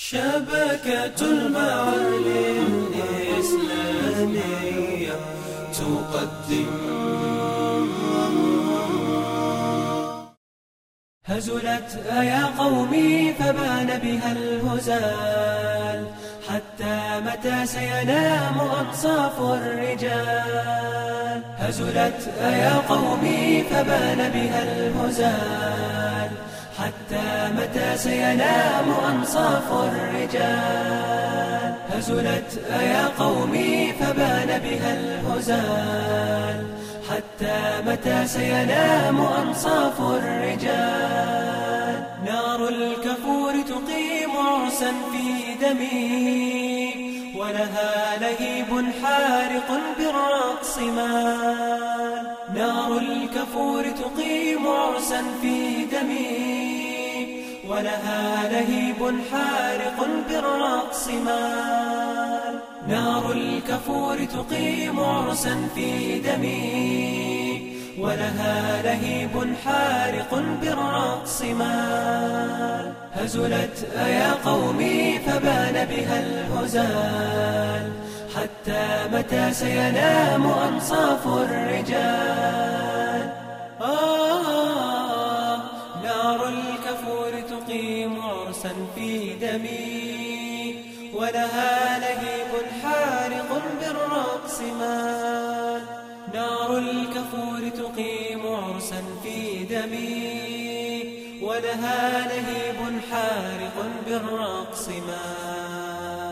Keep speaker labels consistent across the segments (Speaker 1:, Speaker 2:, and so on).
Speaker 1: شبكة المعالم الإسلامية تقدم. هزلت يا قومي فبان بها الهزال. حتى متى سينام أنصاف الرجال. هزلت يا قومي فبان بها الهزال. حتى متى سينام أنصاف الرجال؟ هزلت يا قومي فبان بها الهزال. حتى متى سينام أنصاف الرجال؟ نار الكفور تقيم عرسا في دمي ولها لهيب حارق بالرقص مال. نار الكفور تقيم عرسا في دمي ولها لهيب حارق بالرقص مال. نار الكفور تقيم عرسا في دمي. ولها لهيب حارق بالرقص مال. هزلت يا قومي فبان بها الهزال. حتى متى سينام أنصاف الرجال عرسا في دمي ولها لهيب حارق بالرقص مال نار الكفور تقيم عرسا في دمي ولها لهيب حارق بالرقص مال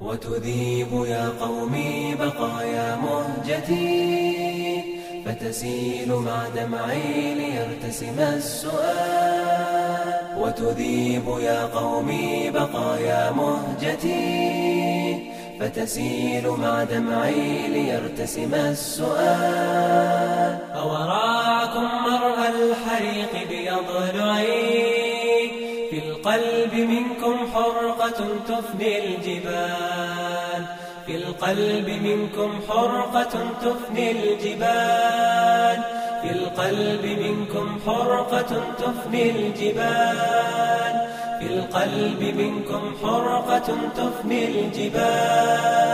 Speaker 1: وتذيب يا قومي بقايا مهجتي فتسيل مع دمعي ليرتسم السؤال. وتذيب يا قومي بقايا مهجتي فتسيل مع دمعي ليرتسم السؤال. أوراعكم مرأى الحريق بأضلعي في القلب منكم حرقة تفني الجبال. في القلب منكم حرقة تفني الجبال. في القلب منكم حرقة تفني الجبال. في القلب منكم حرقة تفني الجبال.